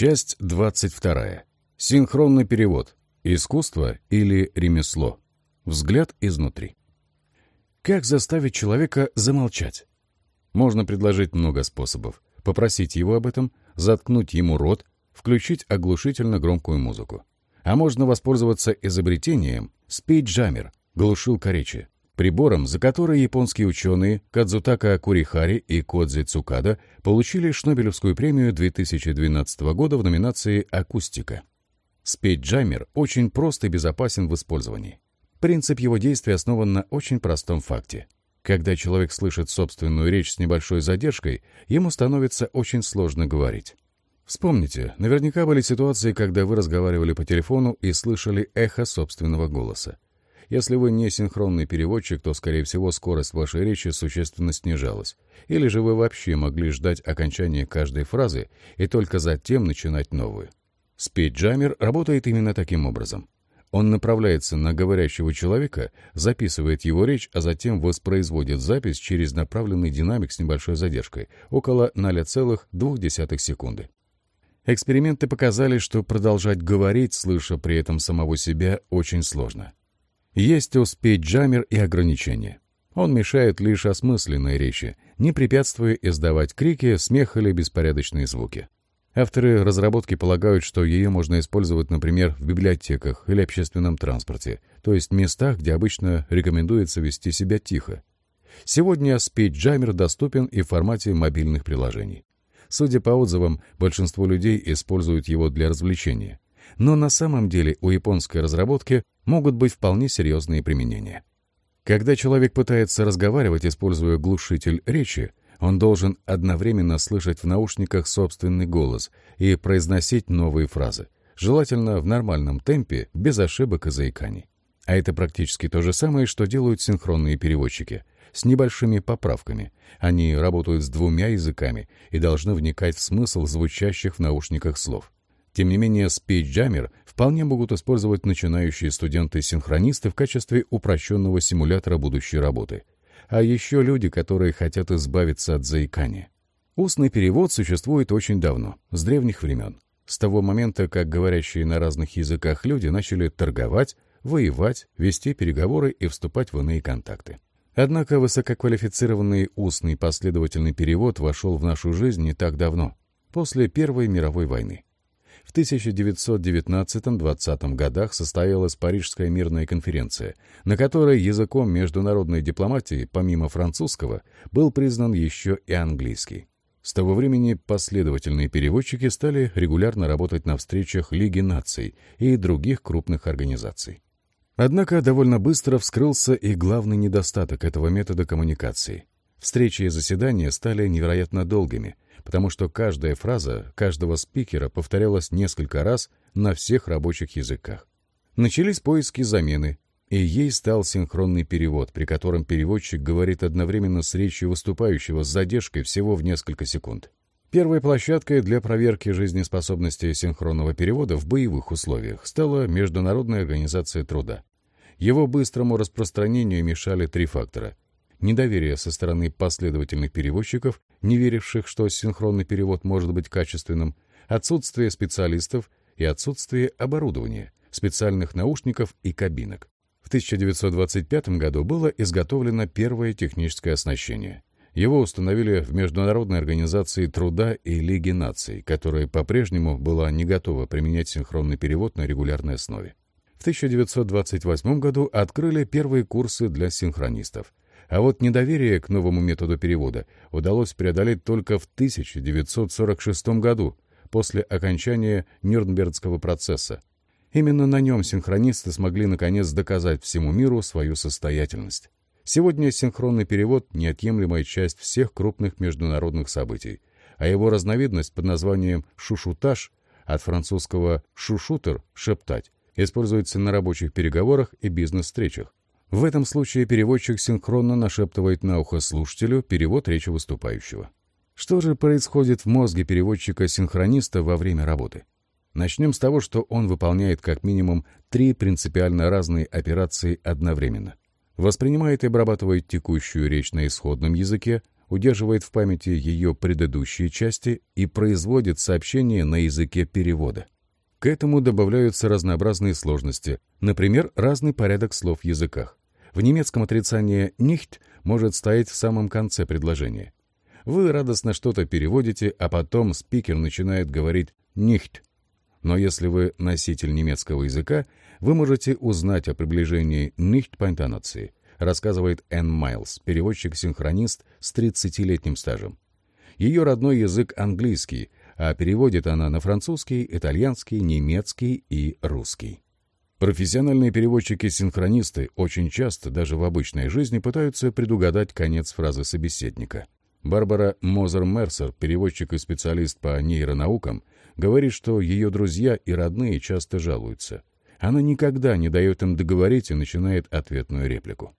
Часть 22. Синхронный перевод. Искусство или ремесло. Взгляд изнутри. Как заставить человека замолчать? Можно предложить много способов. Попросить его об этом, заткнуть ему рот, включить оглушительно громкую музыку. А можно воспользоваться изобретением спейджамер, глушилка речи, прибором, за который японские ученые Кадзутака Курихари и Кодзи Цукада получили Шнобелевскую премию 2012 года в номинации «Акустика». Спейджамер очень прост и безопасен в использовании. Принцип его действия основан на очень простом факте. Когда человек слышит собственную речь с небольшой задержкой, ему становится очень сложно говорить. Вспомните, наверняка были ситуации, когда вы разговаривали по телефону и слышали эхо собственного голоса. Если вы не синхронный переводчик, то, скорее всего, скорость вашей речи существенно снижалась. Или же вы вообще могли ждать окончания каждой фразы и только затем начинать новую. Спейджамер работает именно таким образом. Он направляется на говорящего человека, записывает его речь, а затем воспроизводит запись через направленный динамик с небольшой задержкой, около 0,2 секунды. Эксперименты показали, что продолжать говорить, слыша при этом самого себя, очень сложно. Есть у спейджамер и ограничения. Он мешает лишь осмысленной речи, не препятствуя издавать крики, смех или беспорядочные звуки. Авторы разработки полагают, что ее можно использовать, например, в библиотеках или общественном транспорте, то есть местах, где обычно рекомендуется вести себя тихо. Сегодня спейджамер доступен и в формате мобильных приложений. Судя по отзывам, большинство людей используют его для развлечения. Но на самом деле у японской разработки могут быть вполне серьезные применения. Когда человек пытается разговаривать, используя глушитель речи, он должен одновременно слышать в наушниках собственный голос и произносить новые фразы, желательно в нормальном темпе, без ошибок и заиканий. А это практически то же самое, что делают синхронные переводчики — с небольшими поправками. Они работают с двумя языками и должны вникать в смысл звучащих в наушниках слов. Тем не менее, спейджамер вполне могут использовать начинающие студенты-синхронисты в качестве упрощенного симулятора будущей работы. А еще люди, которые хотят избавиться от заикания. Устный перевод существует очень давно, с древних времен. С того момента, как говорящие на разных языках люди начали торговать, воевать, вести переговоры и вступать в иные контакты. Однако высококвалифицированный устный последовательный перевод вошел в нашу жизнь не так давно, после Первой мировой войны. В 1919-20 годах состоялась Парижская мирная конференция, на которой языком международной дипломатии, помимо французского, был признан еще и английский. С того времени последовательные переводчики стали регулярно работать на встречах Лиги наций и других крупных организаций. Однако довольно быстро вскрылся и главный недостаток этого метода коммуникации. Встречи и заседания стали невероятно долгими, потому что каждая фраза каждого спикера повторялась несколько раз на всех рабочих языках. Начались поиски замены, и ей стал синхронный перевод, при котором переводчик говорит одновременно с речью выступающего с задержкой всего в несколько секунд. Первой площадкой для проверки жизнеспособности синхронного перевода в боевых условиях стала Международная организация труда. Его быстрому распространению мешали три фактора. Недоверие со стороны последовательных переводчиков, не веривших, что синхронный перевод может быть качественным, отсутствие специалистов и отсутствие оборудования, специальных наушников и кабинок. В 1925 году было изготовлено первое техническое оснащение. Его установили в Международной организации труда и Лиге наций, которая по-прежнему была не готова применять синхронный перевод на регулярной основе. В 1928 году открыли первые курсы для синхронистов. А вот недоверие к новому методу перевода удалось преодолеть только в 1946 году, после окончания Нюрнбергского процесса. Именно на нем синхронисты смогли наконец доказать всему миру свою состоятельность. Сегодня синхронный перевод — неотъемлемая часть всех крупных международных событий, а его разновидность под названием «шушутаж» от французского «шушутер» — «шептать» используется на рабочих переговорах и бизнес-встречах. В этом случае переводчик синхронно нашептывает на ухо слушателю перевод речи выступающего. Что же происходит в мозге переводчика-синхрониста во время работы? Начнем с того, что он выполняет как минимум три принципиально разные операции одновременно. Воспринимает и обрабатывает текущую речь на исходном языке, удерживает в памяти ее предыдущие части и производит сообщение на языке перевода. К этому добавляются разнообразные сложности, например, разный порядок слов в языках. В немецком отрицание «nicht» может стоять в самом конце предложения. Вы радостно что-то переводите, а потом спикер начинает говорить «nicht». Но если вы носитель немецкого языка, вы можете узнать о приближении «nicht» по интонации, рассказывает Энн Майлз, переводчик-синхронист с 30-летним стажем. Ее родной язык английский, а переводит она на французский, итальянский, немецкий и русский. Профессиональные переводчики-синхронисты очень часто, даже в обычной жизни, пытаются предугадать конец фразы собеседника. Барбара Мозер-Мерсер, переводчик и специалист по нейронаукам, говорит, что ее друзья и родные часто жалуются. Она никогда не дает им договорить и начинает ответную реплику.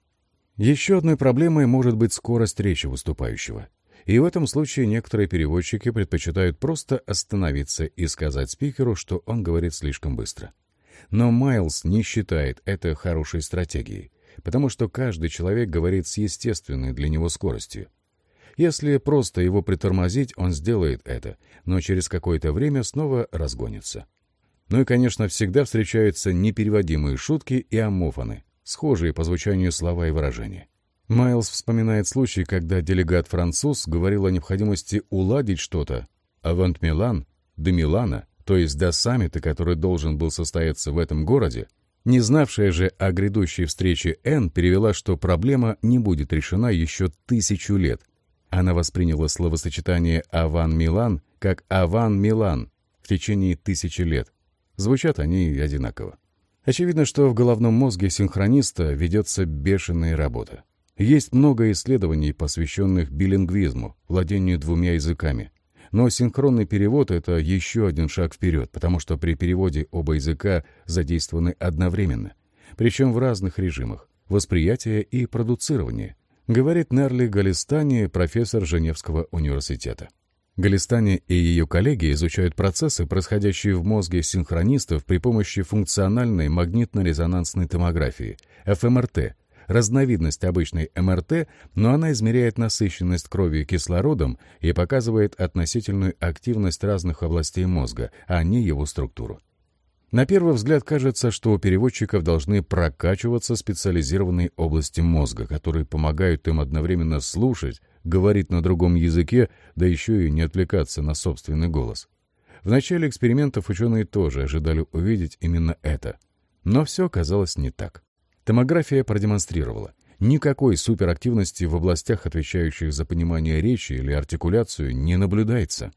Еще одной проблемой может быть скорость речи выступающего. И в этом случае некоторые переводчики предпочитают просто остановиться и сказать спикеру, что он говорит слишком быстро. Но Майлз не считает это хорошей стратегией, потому что каждый человек говорит с естественной для него скоростью. Если просто его притормозить, он сделает это, но через какое-то время снова разгонится. Ну и, конечно, всегда встречаются непереводимые шутки и амофоны, схожие по звучанию слова и выражения. Майлз вспоминает случай, когда делегат-француз говорил о необходимости уладить что-то, авант Милан, до Милана, то есть до саммита, который должен был состояться в этом городе, не знавшая же о грядущей встрече Н перевела, что проблема не будет решена еще тысячу лет. Она восприняла словосочетание «Аван-Милан» как «Аван-Милан» в течение тысячи лет. Звучат они одинаково. Очевидно, что в головном мозге синхрониста ведется бешеная работа. Есть много исследований, посвященных билингвизму, владению двумя языками. Но синхронный перевод — это еще один шаг вперед, потому что при переводе оба языка задействованы одновременно, причем в разных режимах — восприятия и продуцирования, говорит Нерли Галистани, профессор Женевского университета. Галистани и ее коллеги изучают процессы, происходящие в мозге синхронистов при помощи функциональной магнитно-резонансной томографии, ФМРТ, разновидность обычной МРТ, но она измеряет насыщенность крови кислородом и показывает относительную активность разных областей мозга, а не его структуру. На первый взгляд кажется, что у переводчиков должны прокачиваться специализированные области мозга, которые помогают им одновременно слушать, говорить на другом языке, да еще и не отвлекаться на собственный голос. В начале экспериментов ученые тоже ожидали увидеть именно это. Но все оказалось не так. Томография продемонстрировала, никакой суперактивности в областях, отвечающих за понимание речи или артикуляцию, не наблюдается.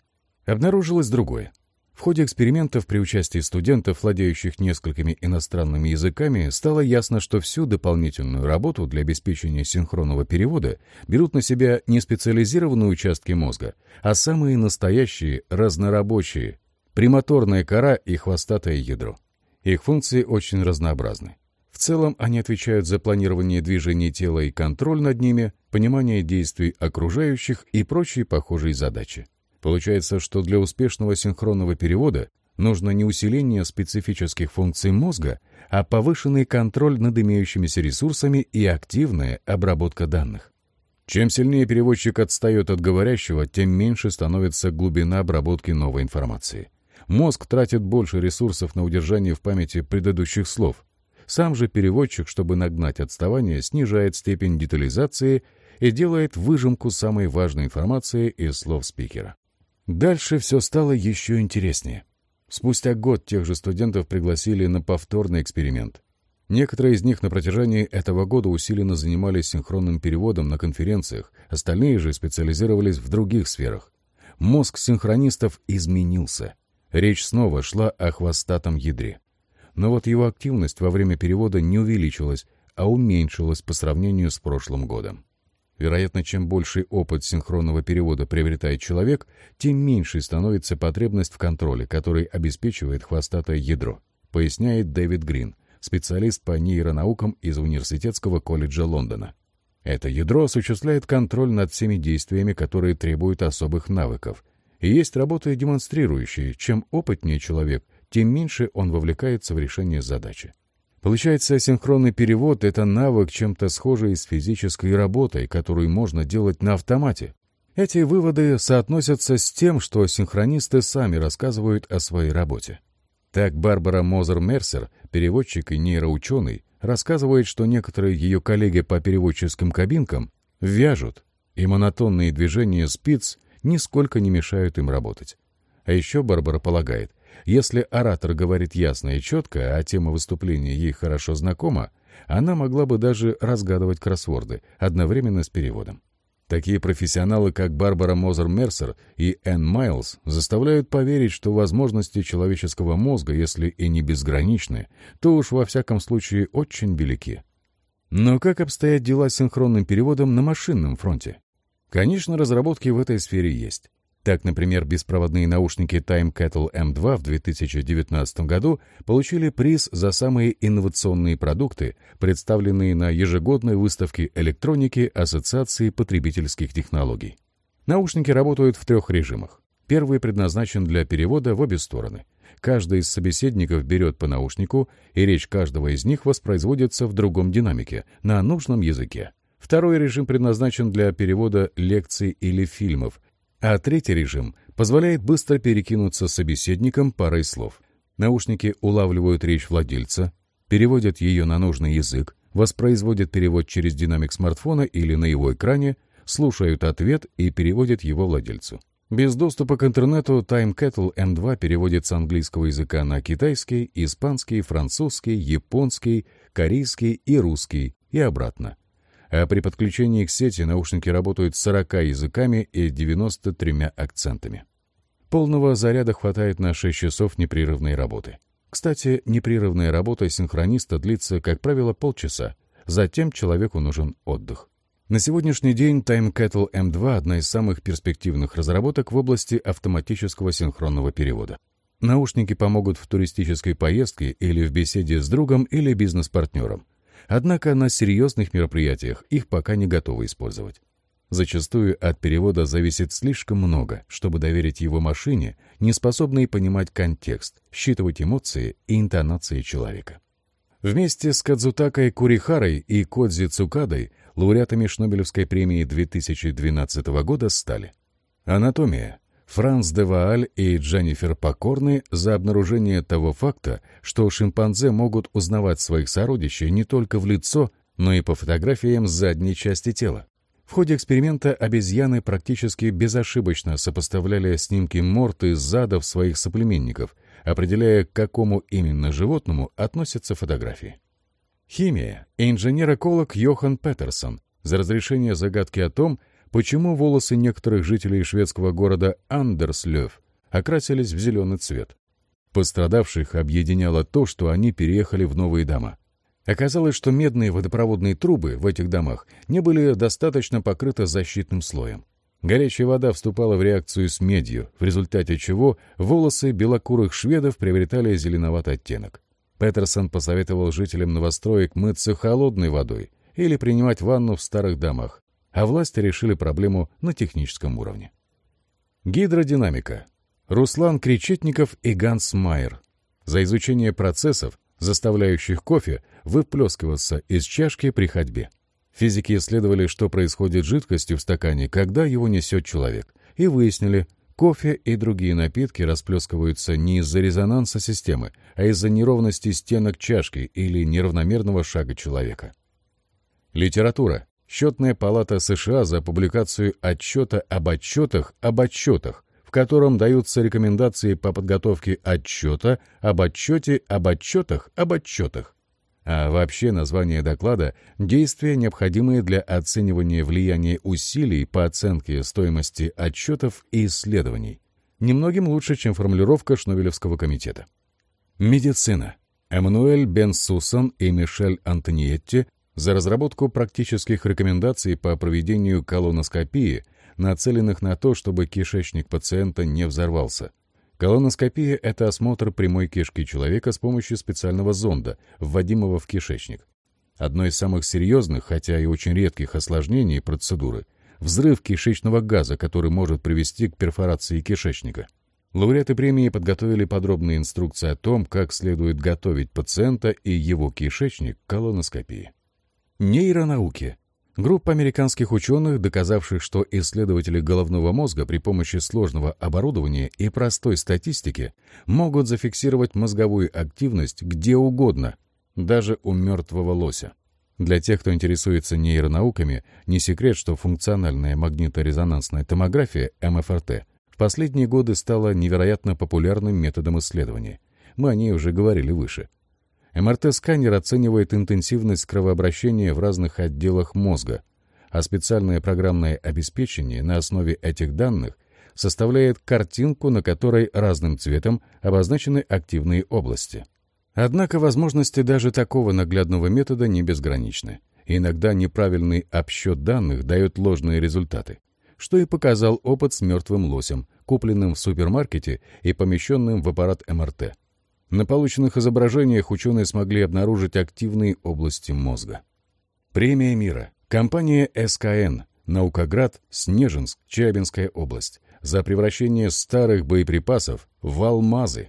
Обнаружилось другое. В ходе экспериментов при участии студентов, владеющих несколькими иностранными языками, стало ясно, что всю дополнительную работу для обеспечения синхронного перевода берут на себя не специализированные участки мозга, а самые настоящие разнорабочие – премоторная кора и хвостатое ядро. Их функции очень разнообразны. В целом они отвечают за планирование движений тела и контроль над ними, понимание действий окружающих и прочие похожие задачи. Получается, что для успешного синхронного перевода нужно не усиление специфических функций мозга, а повышенный контроль над имеющимися ресурсами и активная обработка данных. Чем сильнее переводчик отстает от говорящего, тем меньше становится глубина обработки новой информации. Мозг тратит больше ресурсов на удержание в памяти предыдущих слов, сам же переводчик, чтобы нагнать отставание, снижает степень детализации и делает выжимку самой важной информации из слов спикера. Дальше все стало еще интереснее. Спустя год тех же студентов пригласили на повторный эксперимент. Некоторые из них на протяжении этого года усиленно занимались синхронным переводом на конференциях, остальные же специализировались в других сферах. Мозг синхронистов изменился. Речь снова шла о хвостатом ядре но вот его активность во время перевода не увеличилась, а уменьшилась по сравнению с прошлым годом. Вероятно, чем больший опыт синхронного перевода приобретает человек, тем меньше становится потребность в контроле, который обеспечивает хвостатое ядро, поясняет Дэвид Грин, специалист по нейронаукам из Университетского колледжа Лондона. Это ядро осуществляет контроль над всеми действиями, которые требуют особых навыков. И есть работы, демонстрирующие, чем опытнее человек, тем меньше он вовлекается в решение задачи. Получается, синхронный перевод — это навык, чем-то схожий с физической работой, которую можно делать на автомате, Эти выводы соотносятся с тем, что синхронисты сами рассказывают о своей работе. Так Барбара Мозер-Мерсер, переводчик и нейроученый, рассказывает, что некоторые ее коллеги по переводческим кабинкам вяжут, и монотонные движения спиц нисколько не мешают им работать. А еще Барбара полагает, если оратор говорит ясно и четко, а тема выступления ей хорошо знакома, она могла бы даже разгадывать кроссворды одновременно с переводом. Такие профессионалы, как Барбара Мозер-Мерсер и Энн Майлз, заставляют поверить, что возможности человеческого мозга, если и не безграничны, то уж во всяком случае очень велики. Но как обстоят дела с синхронным переводом на машинном фронте? Конечно, разработки в этой сфере есть. Так, например, беспроводные наушники Time Kettle M2 в 2019 году получили приз за самые инновационные продукты, представленные на ежегодной выставке электроники Ассоциации потребительских технологий. Наушники работают в трех режимах. Первый предназначен для перевода в обе стороны. Каждый из собеседников берет по наушнику, и речь каждого из них воспроизводится в другом динамике, на нужном языке. Второй режим предназначен для перевода лекций или фильмов, а третий режим позволяет быстро перекинуться с собеседником парой слов. Наушники улавливают речь владельца, переводят ее на нужный язык, воспроизводят перевод через динамик смартфона или на его экране, слушают ответ и переводят его владельцу. Без доступа к интернету Time Kettle M2 переводит с английского языка на китайский, испанский, французский, японский, корейский и русский и обратно а при подключении к сети наушники работают 40 языками и 93 акцентами. Полного заряда хватает на 6 часов непрерывной работы. Кстати, непрерывная работа синхрониста длится, как правило, полчаса. Затем человеку нужен отдых. На сегодняшний день Time Kettle M2 – одна из самых перспективных разработок в области автоматического синхронного перевода. Наушники помогут в туристической поездке или в беседе с другом или бизнес-партнером. Однако на серьезных мероприятиях их пока не готовы использовать. Зачастую от перевода зависит слишком много, чтобы доверить его машине, не способной понимать контекст, считывать эмоции и интонации человека. Вместе с Кадзутакой Курихарой и Кодзи Цукадой лауреатами Шнобелевской премии 2012 года стали Анатомия Франц де Вааль и Дженнифер Покорны за обнаружение того факта, что шимпанзе могут узнавать своих сородичей не только в лицо, но и по фотографиям задней части тела. В ходе эксперимента обезьяны практически безошибочно сопоставляли снимки морд и задов своих соплеменников, определяя, к какому именно животному относятся фотографии. Химия. Инженер-эколог Йохан Петерсон за разрешение загадки о том, почему волосы некоторых жителей шведского города Андерслёв окрасились в зеленый цвет. Пострадавших объединяло то, что они переехали в новые дома. Оказалось, что медные водопроводные трубы в этих домах не были достаточно покрыты защитным слоем. Горячая вода вступала в реакцию с медью, в результате чего волосы белокурых шведов приобретали зеленоватый оттенок. Петерсон посоветовал жителям новостроек мыться холодной водой или принимать ванну в старых домах, а власти решили проблему на техническом уровне. Гидродинамика. Руслан Кречетников и Ганс Майер. За изучение процессов, заставляющих кофе выплескиваться из чашки при ходьбе. Физики исследовали, что происходит с жидкостью в стакане, когда его несет человек, и выяснили, кофе и другие напитки расплескиваются не из-за резонанса системы, а из-за неровности стенок чашки или неравномерного шага человека. Литература. Счетная палата США за публикацию отчета об отчетах об отчетах, в котором даются рекомендации по подготовке отчета об отчете об отчетах об отчетах. А вообще название доклада – действия, необходимые для оценивания влияния усилий по оценке стоимости отчетов и исследований. Немногим лучше, чем формулировка Шнобелевского комитета. Медицина. Эммануэль Бен Сусон и Мишель Антониетти за разработку практических рекомендаций по проведению колоноскопии, нацеленных на то, чтобы кишечник пациента не взорвался. Колоноскопия – это осмотр прямой кишки человека с помощью специального зонда, вводимого в кишечник. Одно из самых серьезных, хотя и очень редких осложнений процедуры – взрыв кишечного газа, который может привести к перфорации кишечника. Лауреаты премии подготовили подробные инструкции о том, как следует готовить пациента и его кишечник к колоноскопии. Нейронауки. Группа американских ученых, доказавших, что исследователи головного мозга при помощи сложного оборудования и простой статистики могут зафиксировать мозговую активность где угодно, даже у мертвого лося. Для тех, кто интересуется нейронауками, не секрет, что функциональная магниторезонансная томография, МФРТ, в последние годы стала невероятно популярным методом исследования. Мы о ней уже говорили выше. МРТ-сканер оценивает интенсивность кровообращения в разных отделах мозга, а специальное программное обеспечение на основе этих данных составляет картинку, на которой разным цветом обозначены активные области. Однако возможности даже такого наглядного метода не безграничны. Иногда неправильный обсчет данных дает ложные результаты, что и показал опыт с мертвым лосем, купленным в супермаркете и помещенным в аппарат МРТ. На полученных изображениях ученые смогли обнаружить активные области мозга. Премия мира. Компания СКН. Наукоград. Снежинск. Челябинская область. За превращение старых боеприпасов в алмазы.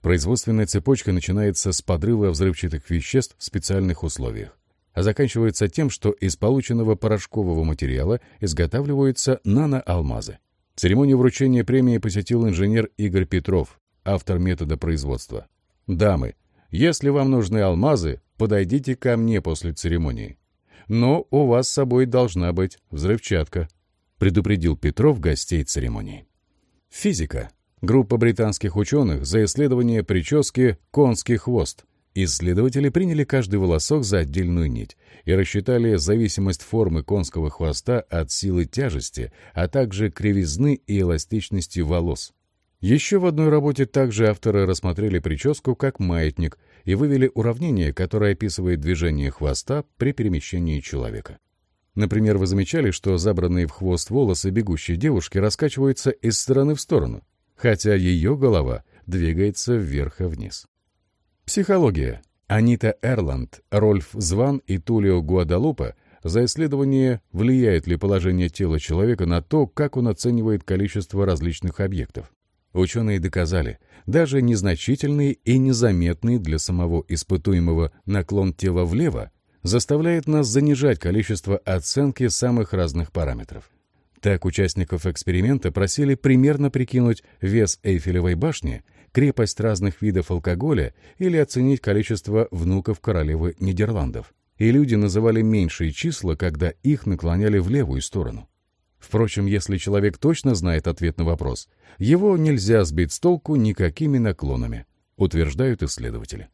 Производственная цепочка начинается с подрыва взрывчатых веществ в специальных условиях, а заканчивается тем, что из полученного порошкового материала изготавливаются наноалмазы. Церемонию вручения премии посетил инженер Игорь Петров, автор метода производства. «Дамы, если вам нужны алмазы, подойдите ко мне после церемонии. Но у вас с собой должна быть взрывчатка», предупредил Петров гостей церемонии. Физика. Группа британских ученых за исследование прически «Конский хвост». Исследователи приняли каждый волосок за отдельную нить и рассчитали зависимость формы конского хвоста от силы тяжести, а также кривизны и эластичности волос. Еще в одной работе также авторы рассмотрели прическу как маятник и вывели уравнение, которое описывает движение хвоста при перемещении человека. Например, вы замечали, что забранные в хвост волосы бегущей девушки раскачиваются из стороны в сторону, хотя ее голова двигается вверх и вниз. Психология. Анита Эрланд, Рольф Зван и Тулио Гуадалупа за исследование, влияет ли положение тела человека на то, как он оценивает количество различных объектов. Ученые доказали, даже незначительный и незаметный для самого испытуемого наклон тела влево заставляет нас занижать количество оценки самых разных параметров. Так участников эксперимента просили примерно прикинуть вес Эйфелевой башни, крепость разных видов алкоголя или оценить количество внуков королевы Нидерландов. И люди называли меньшие числа, когда их наклоняли в левую сторону. Впрочем, если человек точно знает ответ на вопрос, его нельзя сбить с толку никакими наклонами, утверждают исследователи.